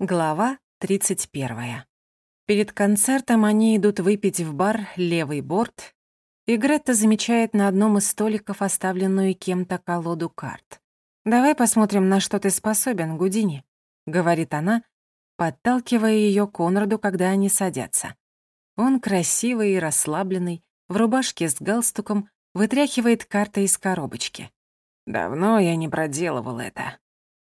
Глава 31. Перед концертом они идут выпить в бар «Левый борт», и Гретта замечает на одном из столиков оставленную кем-то колоду карт. «Давай посмотрим, на что ты способен, Гудини», — говорит она, подталкивая ее Конраду, когда они садятся. Он красивый и расслабленный, в рубашке с галстуком, вытряхивает карты из коробочки. «Давно я не проделывал это».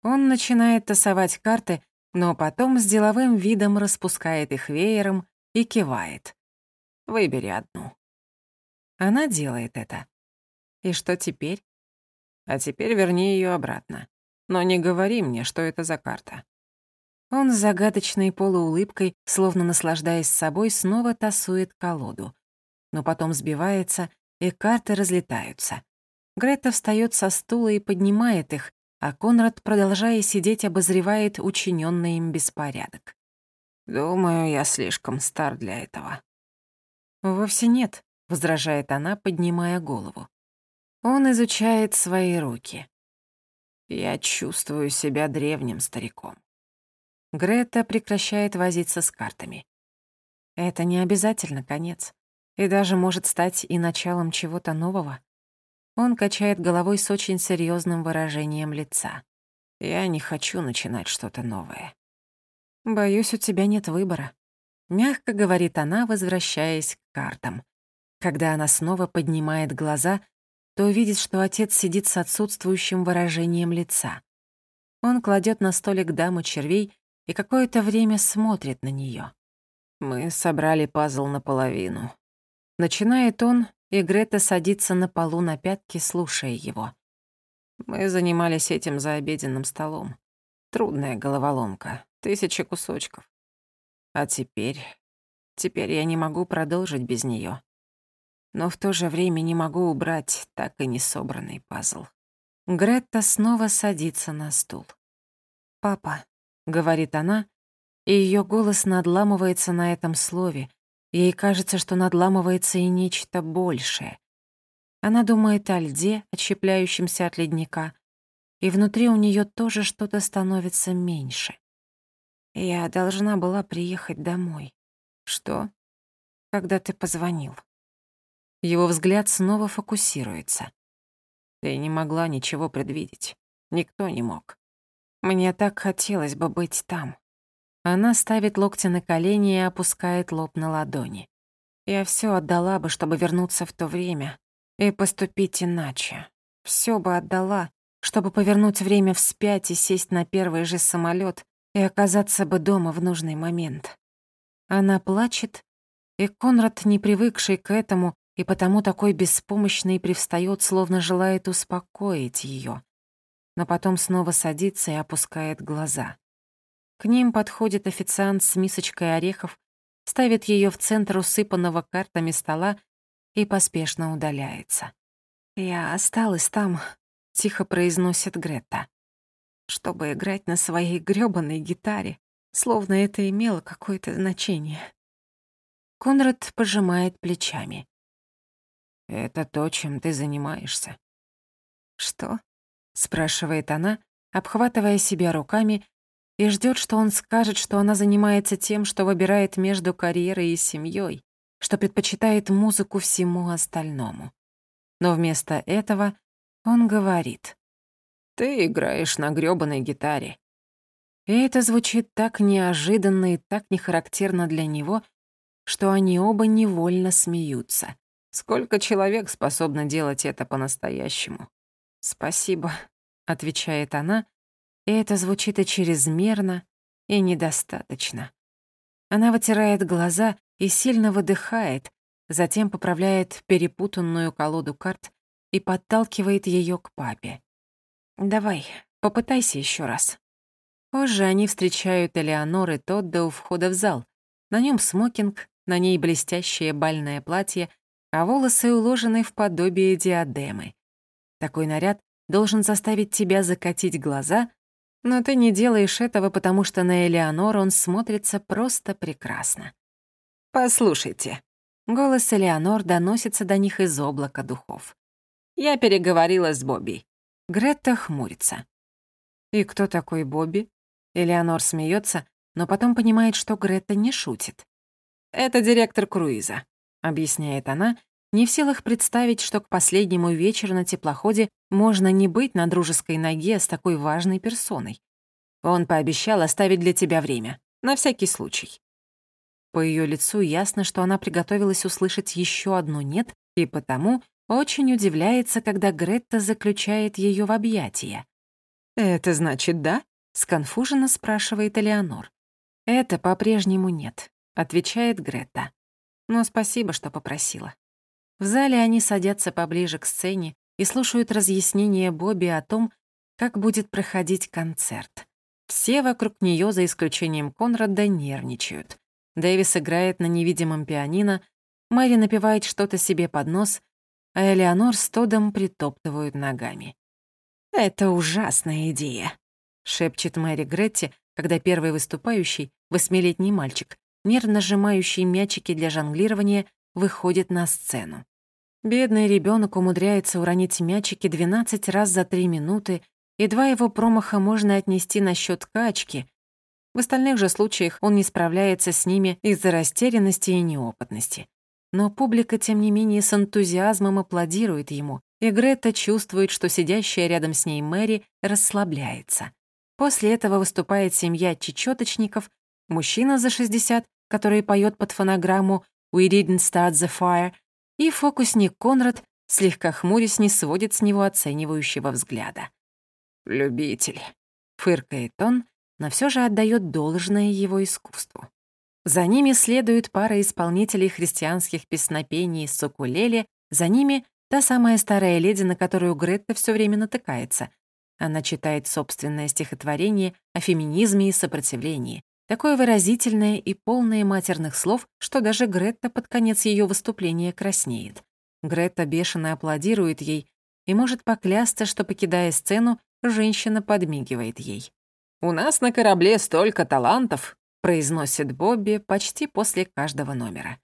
Он начинает тасовать карты, но потом с деловым видом распускает их веером и кивает. «Выбери одну». Она делает это. И что теперь? А теперь верни ее обратно. Но не говори мне, что это за карта. Он с загадочной полуулыбкой, словно наслаждаясь собой, снова тасует колоду. Но потом сбивается, и карты разлетаются. Грета встает со стула и поднимает их, а Конрад, продолжая сидеть, обозревает учиненный им беспорядок. «Думаю, я слишком стар для этого». «Вовсе нет», — возражает она, поднимая голову. Он изучает свои руки. «Я чувствую себя древним стариком». Грета прекращает возиться с картами. Это не обязательно конец, и даже может стать и началом чего-то нового. Он качает головой с очень серьезным выражением лица. «Я не хочу начинать что-то новое». «Боюсь, у тебя нет выбора», — мягко говорит она, возвращаясь к картам. Когда она снова поднимает глаза, то видит, что отец сидит с отсутствующим выражением лица. Он кладет на столик даму червей и какое-то время смотрит на нее. «Мы собрали пазл наполовину». Начинает он, и Грета садится на полу на пятки, слушая его. Мы занимались этим за обеденным столом. Трудная головоломка, тысячи кусочков. А теперь... Теперь я не могу продолжить без нее. Но в то же время не могу убрать так и не собранный пазл. Гретта снова садится на стул. «Папа», — говорит она, и ее голос надламывается на этом слове, Ей кажется, что надламывается и нечто большее. Она думает о льде, отщепляющемся от ледника, и внутри у нее тоже что-то становится меньше. Я должна была приехать домой. Что? Когда ты позвонил. Его взгляд снова фокусируется. Ты не могла ничего предвидеть. Никто не мог. Мне так хотелось бы быть там. Она ставит локти на колени и опускает лоб на ладони. Я все отдала бы, чтобы вернуться в то время и поступить иначе. Все бы отдала, чтобы повернуть время вспять и сесть на первый же самолет и оказаться бы дома в нужный момент. Она плачет, и Конрад, не привыкший к этому и потому такой беспомощный, привстает, словно желает успокоить ее, но потом снова садится и опускает глаза. К ним подходит официант с мисочкой орехов, ставит ее в центр усыпанного картами стола и поспешно удаляется. «Я осталась там», — тихо произносит Гретта, «чтобы играть на своей грёбаной гитаре, словно это имело какое-то значение». Конрад пожимает плечами. «Это то, чем ты занимаешься». «Что?» — спрашивает она, обхватывая себя руками и ждет, что он скажет, что она занимается тем, что выбирает между карьерой и семьей, что предпочитает музыку всему остальному. Но вместо этого он говорит. «Ты играешь на грёбаной гитаре». И это звучит так неожиданно и так нехарактерно для него, что они оба невольно смеются. Сколько человек способно делать это по-настоящему? «Спасибо», — отвечает она, и это звучит и чрезмерно, и недостаточно. Она вытирает глаза и сильно выдыхает, затем поправляет перепутанную колоду карт и подталкивает ее к папе. «Давай, попытайся еще раз». Позже они встречают Элеонор и Тодда у входа в зал. На нем смокинг, на ней блестящее бальное платье, а волосы уложены в подобие диадемы. Такой наряд должен заставить тебя закатить глаза но ты не делаешь этого, потому что на Элеонор он смотрится просто прекрасно. «Послушайте». Голос Элеонор доносится до них из облака духов. «Я переговорила с Бобби». Гретта хмурится. «И кто такой Бобби?» Элеонор смеется, но потом понимает, что Гретта не шутит. «Это директор круиза», — объясняет она, не в силах представить, что к последнему вечеру на теплоходе можно не быть на дружеской ноге с такой важной персоной. Он пообещал оставить для тебя время, на всякий случай. По ее лицу ясно, что она приготовилась услышать еще одно «нет», и потому очень удивляется, когда Гретта заключает ее в объятия. «Это значит да?» — сконфуженно спрашивает Элеонор. «Это по-прежнему нет», — отвечает Гретта. «Но спасибо, что попросила». В зале они садятся поближе к сцене и слушают разъяснения Бобби о том, как будет проходить концерт. Все вокруг нее, за исключением Конрада, нервничают. Дэвис играет на невидимом пианино, Мэри напевает что-то себе под нос, а Элеонор с Тодом притоптывают ногами. «Это ужасная идея», — шепчет Мэри Гретти, когда первый выступающий, восьмилетний мальчик, нервно сжимающий мячики для жонглирования, выходит на сцену. Бедный ребенок умудряется уронить мячики 12 раз за 3 минуты, и два его промаха можно отнести на счет качки. В остальных же случаях он не справляется с ними из-за растерянности и неопытности. Но публика, тем не менее, с энтузиазмом аплодирует ему, и Грета чувствует, что сидящая рядом с ней Мэри расслабляется. После этого выступает семья чечёточников, мужчина за 60, который поет под фонограмму «We didn't start the fire», и фокусник Конрад, слегка хмурясь, не сводит с него оценивающего взгляда. «Любитель», — фыркает он, но все же отдает должное его искусству. За ними следует пара исполнителей христианских песнопений с укулеле, за ними та самая старая леди, на которую Гретта все время натыкается. Она читает собственное стихотворение о феминизме и сопротивлении, такое выразительное и полное матерных слов, что даже Гретта под конец ее выступления краснеет. Гретта бешено аплодирует ей и может поклясться, что, покидая сцену, женщина подмигивает ей. «У нас на корабле столько талантов», произносит Бобби почти после каждого номера.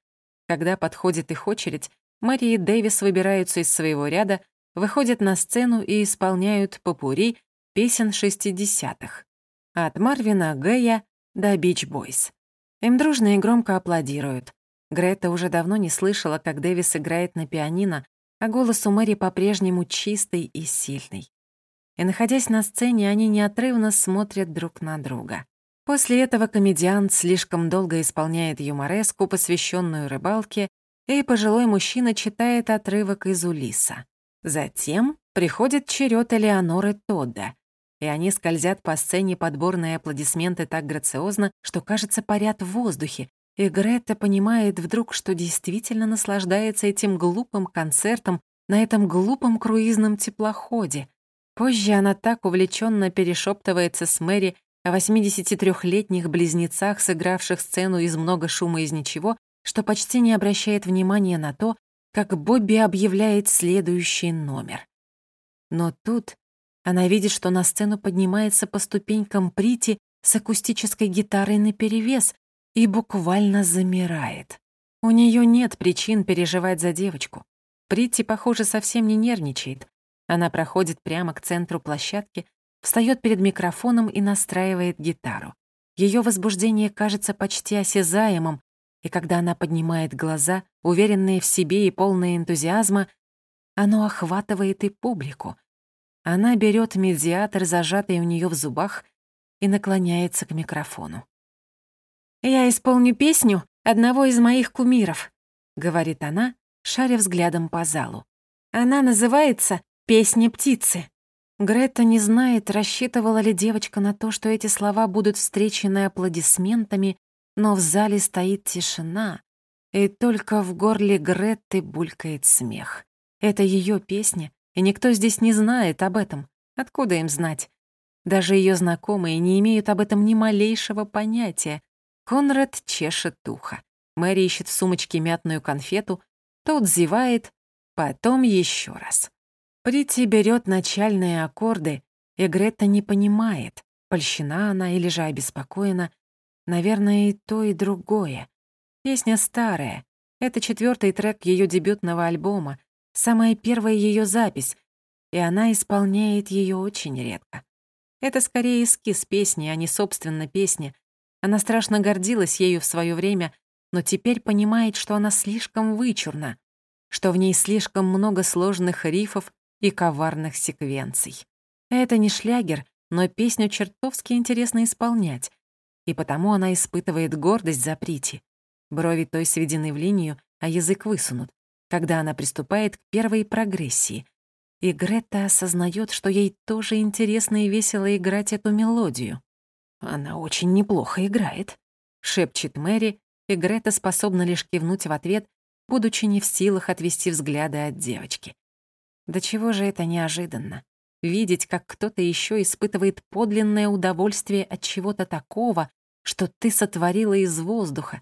Когда подходит их очередь, Мэри и Дэвис выбираются из своего ряда, выходят на сцену и исполняют попури песен 60-х. От Марвина Гэя до Бич Бойс. Им дружно и громко аплодируют. Грета уже давно не слышала, как Дэвис играет на пианино, а голос у Мэри по-прежнему чистый и сильный. И, находясь на сцене, они неотрывно смотрят друг на друга. После этого комедиант слишком долго исполняет юмореску, посвященную рыбалке, и пожилой мужчина читает отрывок из Улиса. Затем приходит черед Элеоноры Тодда, и они скользят по сцене подборные аплодисменты так грациозно, что, кажется, парят в воздухе, и Грета понимает вдруг, что действительно наслаждается этим глупым концертом на этом глупом круизном теплоходе. Позже она так увлеченно перешептывается с Мэри о 83-летних близнецах, сыгравших сцену из много шума из ничего, что почти не обращает внимания на то, как Бобби объявляет следующий номер. Но тут она видит, что на сцену поднимается по ступенькам Прити с акустической гитарой наперевес и буквально замирает. У нее нет причин переживать за девочку. Прити, похоже, совсем не нервничает. Она проходит прямо к центру площадки, встает перед микрофоном и настраивает гитару. Ее возбуждение кажется почти осязаемым, и когда она поднимает глаза, уверенные в себе и полные энтузиазма, оно охватывает и публику. Она берет медиатор, зажатый у нее в зубах, и наклоняется к микрофону. «Я исполню песню одного из моих кумиров», — говорит она, шаря взглядом по залу. «Она называется «Песня птицы». Грета не знает, рассчитывала ли девочка на то, что эти слова будут встречены аплодисментами, но в зале стоит тишина, и только в горле Гретты булькает смех. Это ее песня, и никто здесь не знает об этом. Откуда им знать? Даже ее знакомые не имеют об этом ни малейшего понятия. Конрад чешет ухо. Мэри ищет в сумочке мятную конфету, тот зевает, потом еще раз. Прити берет начальные аккорды, и Грета не понимает, польщена она или же обеспокоена. Наверное, и то, и другое. Песня старая. Это четвертый трек ее дебютного альбома, самая первая ее запись, и она исполняет ее очень редко. Это скорее эскиз песни, а не собственно песня. Она страшно гордилась ею в свое время, но теперь понимает, что она слишком вычурна, что в ней слишком много сложных рифов и коварных секвенций. Это не шлягер, но песню чертовски интересно исполнять, и потому она испытывает гордость за Прити. Брови той сведены в линию, а язык высунут, когда она приступает к первой прогрессии. И Грета осознает, что ей тоже интересно и весело играть эту мелодию. «Она очень неплохо играет», — шепчет Мэри, и Грета способна лишь кивнуть в ответ, будучи не в силах отвести взгляды от девочки. До чего же это неожиданно? Видеть, как кто-то еще испытывает подлинное удовольствие от чего-то такого, что ты сотворила из воздуха.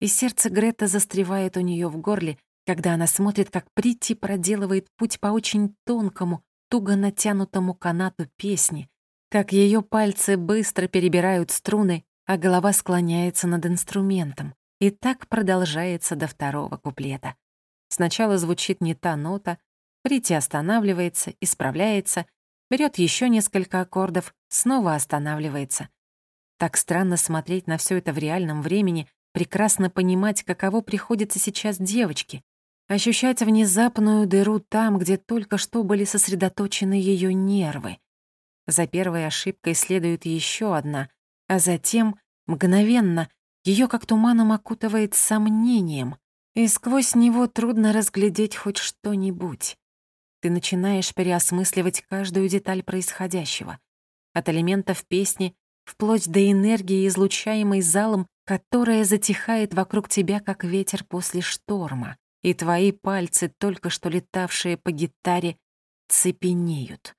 И сердце Грета застревает у нее в горле, когда она смотрит, как Притти проделывает путь по очень тонкому, туго натянутому канату песни, как ее пальцы быстро перебирают струны, а голова склоняется над инструментом. И так продолжается до второго куплета. Сначала звучит не та нота, Прити останавливается, исправляется, берет еще несколько аккордов, снова останавливается. Так странно смотреть на все это в реальном времени, прекрасно понимать, каково приходится сейчас девочке, ощущать внезапную дыру там, где только что были сосредоточены ее нервы. За первой ошибкой следует еще одна, а затем, мгновенно, ее как туманом окутывает сомнением, и сквозь него трудно разглядеть хоть что-нибудь. Ты начинаешь переосмысливать каждую деталь происходящего. От элементов песни вплоть до энергии, излучаемой залом, которая затихает вокруг тебя, как ветер после шторма, и твои пальцы, только что летавшие по гитаре, цепенеют.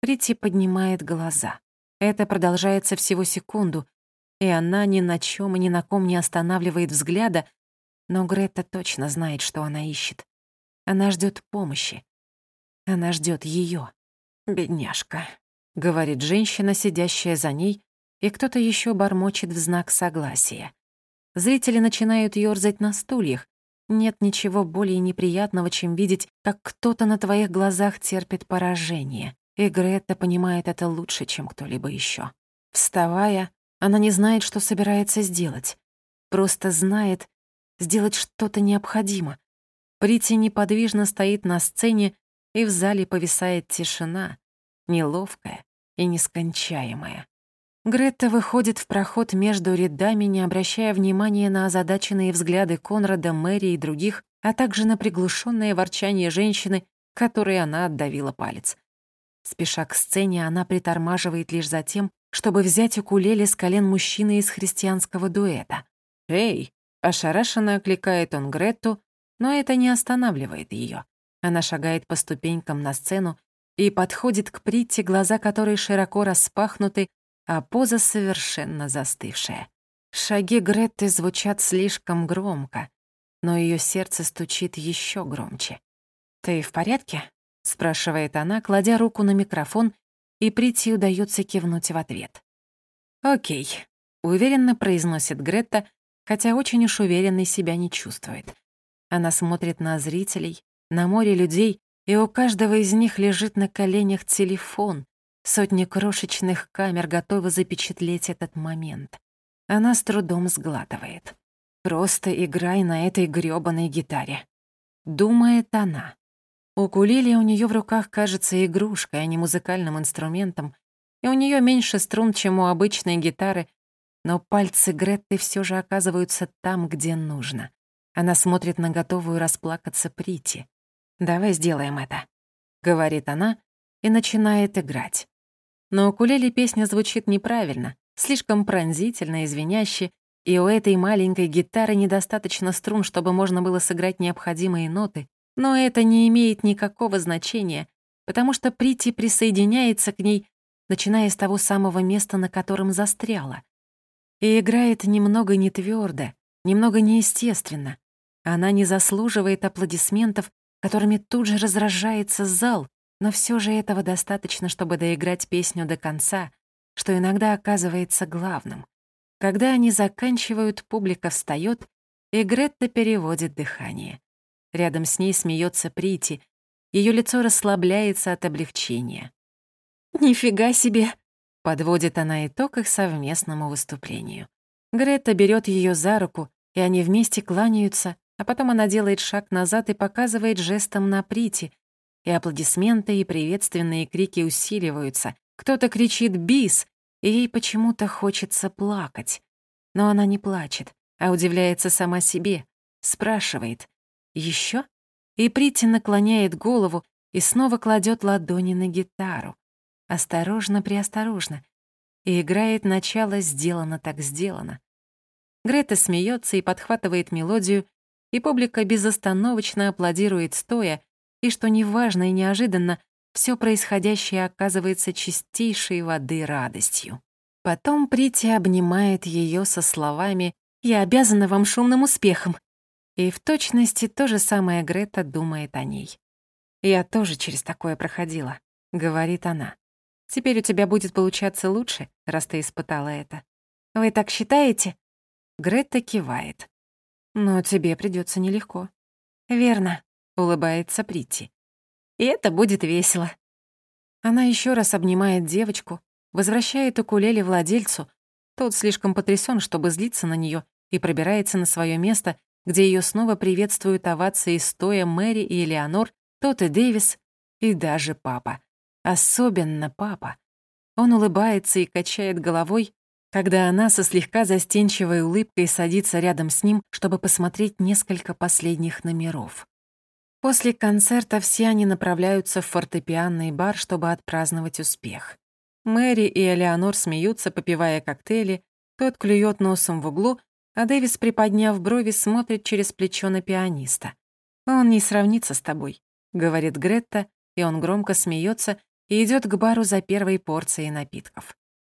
Прити поднимает глаза. Это продолжается всего секунду, и она ни на чем и ни на ком не останавливает взгляда, но Грета точно знает, что она ищет. Она ждет помощи. Она ждет ее. «Бедняжка», — говорит женщина, сидящая за ней, и кто-то еще бормочет в знак согласия. Зрители начинают ёрзать на стульях. Нет ничего более неприятного, чем видеть, как кто-то на твоих глазах терпит поражение. И Гретта понимает это лучше, чем кто-либо еще. Вставая, она не знает, что собирается сделать. Просто знает, сделать что-то необходимо. Прити неподвижно стоит на сцене, и в зале повисает тишина, неловкая и нескончаемая. Гретта выходит в проход между рядами, не обращая внимания на озадаченные взгляды Конрада, Мэри и других, а также на приглушенное ворчание женщины, которой она отдавила палец. Спеша к сцене, она притормаживает лишь за тем, чтобы взять укулеле с колен мужчины из христианского дуэта. «Эй!» — ошарашенно окликает он Гретту, но это не останавливает ее. Она шагает по ступенькам на сцену и подходит к Притти, глаза которой широко распахнуты, а поза совершенно застывшая. Шаги Гретты звучат слишком громко, но ее сердце стучит еще громче. «Ты в порядке?» — спрашивает она, кладя руку на микрофон, и Притти удается кивнуть в ответ. «Окей», — уверенно произносит Гретта, хотя очень уж уверенной себя не чувствует. Она смотрит на зрителей, на море людей, и у каждого из них лежит на коленях телефон. Сотни крошечных камер готовы запечатлеть этот момент. Она с трудом сглатывает. «Просто играй на этой грёбаной гитаре», — думает она. Укулеле у нее в руках кажется игрушкой, а не музыкальным инструментом, и у нее меньше струн, чем у обычной гитары, но пальцы Гретты все же оказываются там, где нужно. Она смотрит на готовую расплакаться Прити. «Давай сделаем это», — говорит она и начинает играть. Но укулеле песня звучит неправильно, слишком пронзительно и звеняще, и у этой маленькой гитары недостаточно струн, чтобы можно было сыграть необходимые ноты, но это не имеет никакого значения, потому что Прити присоединяется к ней, начиная с того самого места, на котором застряла. И играет немного не твердо, немного неестественно. Она не заслуживает аплодисментов которыми тут же разражается зал, но все же этого достаточно, чтобы доиграть песню до конца, что иногда оказывается главным. Когда они заканчивают, публика встает, и Гретта переводит дыхание. Рядом с ней смеется Прити, ее лицо расслабляется от облегчения. «Нифига себе!» Подводит она итог их совместному выступлению. Грета берет ее за руку, и они вместе кланяются, а потом она делает шаг назад и показывает жестом на Прити, и аплодисменты и приветственные крики усиливаются. Кто-то кричит «Бис!», и ей почему-то хочется плакать. Но она не плачет, а удивляется сама себе, спрашивает «Еще?» И Прити наклоняет голову и снова кладет ладони на гитару. Осторожно-преосторожно. И играет начало «Сделано так сделано». Грета смеется и подхватывает мелодию, и публика безостановочно аплодирует стоя, и, что неважно и неожиданно, все происходящее оказывается чистейшей воды радостью. Потом Прити обнимает ее со словами «Я обязана вам шумным успехом». И в точности то же самое Грета думает о ней. «Я тоже через такое проходила», — говорит она. «Теперь у тебя будет получаться лучше, раз ты испытала это». «Вы так считаете?» Грета кивает. «Но тебе придется нелегко». «Верно», — улыбается Прити. «И это будет весело». Она еще раз обнимает девочку, возвращает укулеле владельцу. Тот слишком потрясен, чтобы злиться на нее, и пробирается на свое место, где ее снова приветствуют овации стоя Мэри и Элеонор, тот и Дэвис, и даже папа. Особенно папа. Он улыбается и качает головой, когда она со слегка застенчивой улыбкой садится рядом с ним, чтобы посмотреть несколько последних номеров. После концерта все они направляются в фортепианный бар, чтобы отпраздновать успех. Мэри и Элеонор смеются, попивая коктейли, тот клюет носом в углу, а Дэвис, приподняв брови, смотрит через плечо на пианиста. «Он не сравнится с тобой. — говорит Гретта, и он громко смеется и идет к бару за первой порцией напитков.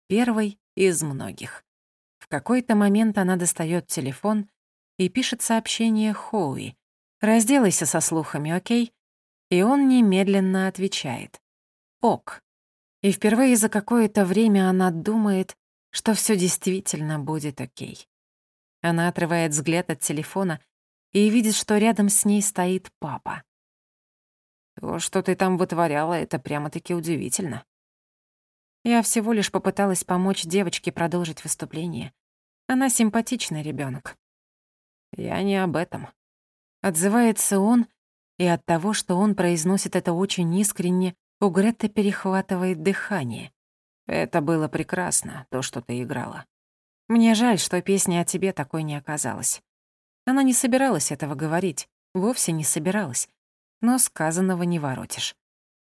Первой из многих. В какой-то момент она достает телефон и пишет сообщение Хоуи. «Разделайся со слухами, окей?» И он немедленно отвечает. «Ок». И впервые за какое-то время она думает, что все действительно будет окей. Она отрывает взгляд от телефона и видит, что рядом с ней стоит папа. То, что ты там вытворяла, это прямо-таки удивительно. Я всего лишь попыталась помочь девочке продолжить выступление. Она симпатичный ребенок. Я не об этом. Отзывается он, и от того, что он произносит это очень искренне, у Гретты перехватывает дыхание. Это было прекрасно, то, что ты играла. Мне жаль, что песня о тебе такой не оказалась. Она не собиралась этого говорить, вовсе не собиралась но сказанного не воротишь.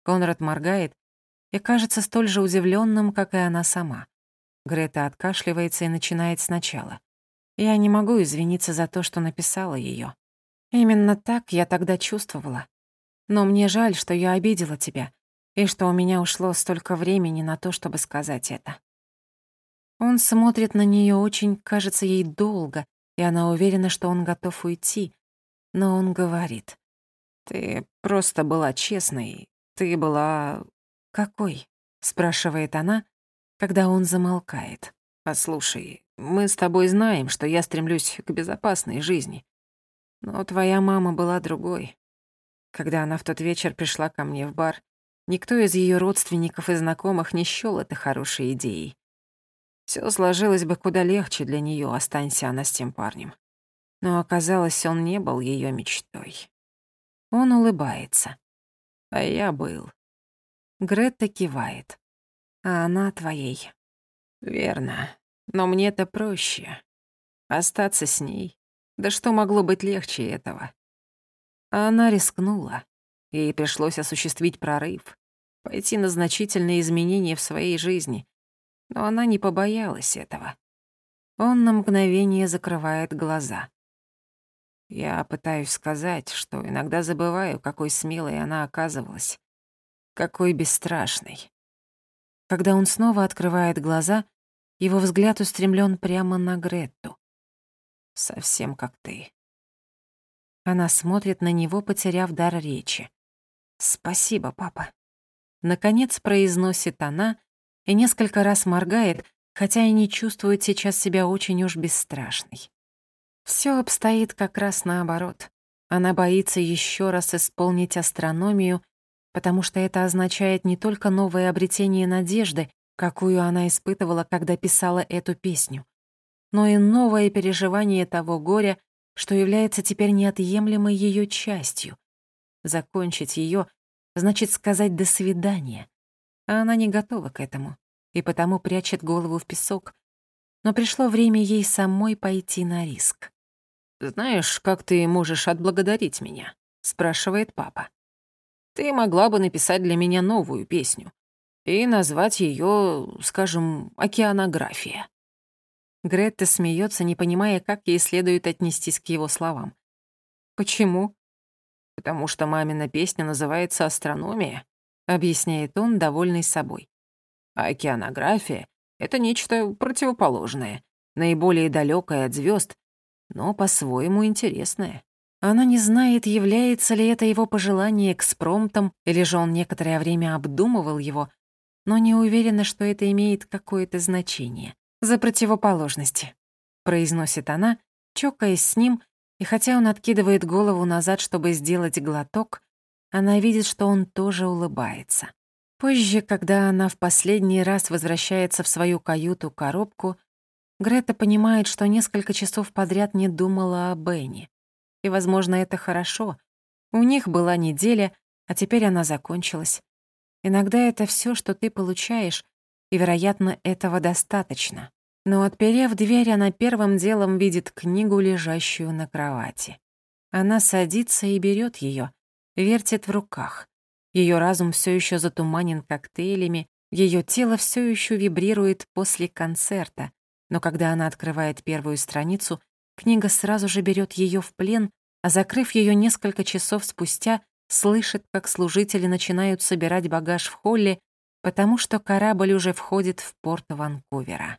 Конрад моргает и кажется столь же удивленным, как и она сама. Грета откашливается и начинает сначала. Я не могу извиниться за то, что написала ее. Именно так я тогда чувствовала. Но мне жаль, что я обидела тебя, и что у меня ушло столько времени на то, чтобы сказать это. Он смотрит на нее очень, кажется, ей долго, и она уверена, что он готов уйти, но он говорит. «Ты просто была честной. Ты была...» «Какой?» — спрашивает она, когда он замолкает. «Послушай, мы с тобой знаем, что я стремлюсь к безопасной жизни. Но твоя мама была другой. Когда она в тот вечер пришла ко мне в бар, никто из ее родственников и знакомых не счёл это хорошей идеей. Все сложилось бы куда легче для нее, останься она с тем парнем. Но оказалось, он не был ее мечтой. Он улыбается. А я был. Гретта кивает. А она твоей. Верно. Но мне это проще. Остаться с ней. Да что могло быть легче этого? Она рискнула. Ей пришлось осуществить прорыв, пойти на значительные изменения в своей жизни. Но она не побоялась этого. Он на мгновение закрывает глаза. Я пытаюсь сказать, что иногда забываю, какой смелой она оказывалась, какой бесстрашной. Когда он снова открывает глаза, его взгляд устремлен прямо на Гретту. Совсем как ты. Она смотрит на него, потеряв дар речи. «Спасибо, папа». Наконец произносит она и несколько раз моргает, хотя и не чувствует сейчас себя очень уж бесстрашной. Все обстоит как раз наоборот. Она боится еще раз исполнить астрономию, потому что это означает не только новое обретение надежды, какую она испытывала, когда писала эту песню, но и новое переживание того горя, что является теперь неотъемлемой ее частью. Закончить ее значит сказать «до свидания», а она не готова к этому и потому прячет голову в песок, но пришло время ей самой пойти на риск. «Знаешь, как ты можешь отблагодарить меня?» — спрашивает папа. «Ты могла бы написать для меня новую песню и назвать ее, скажем, «Океанография». Гретта смеется, не понимая, как ей следует отнестись к его словам. «Почему?» «Потому что мамина песня называется «Астрономия», — объясняет он, довольный собой. А океанография — это нечто противоположное, наиболее далекое от звезд, но по-своему интересное. Она не знает, является ли это его пожелание экспромтом, или же он некоторое время обдумывал его, но не уверена, что это имеет какое-то значение. «За противоположности», — произносит она, чокаясь с ним, и хотя он откидывает голову назад, чтобы сделать глоток, она видит, что он тоже улыбается. Позже, когда она в последний раз возвращается в свою каюту-коробку, Грета понимает, что несколько часов подряд не думала о Бенни. И, возможно, это хорошо. У них была неделя, а теперь она закончилась. Иногда это все, что ты получаешь, и, вероятно, этого достаточно. Но, отперев дверь, она первым делом видит книгу, лежащую на кровати. Она садится и берет ее, вертит в руках. Ее разум все еще затуманен коктейлями, ее тело все еще вибрирует после концерта, но когда она открывает первую страницу, книга сразу же берет ее в плен, а закрыв ее несколько часов спустя, слышит, как служители начинают собирать багаж в холле, потому что корабль уже входит в порт Ванкувера.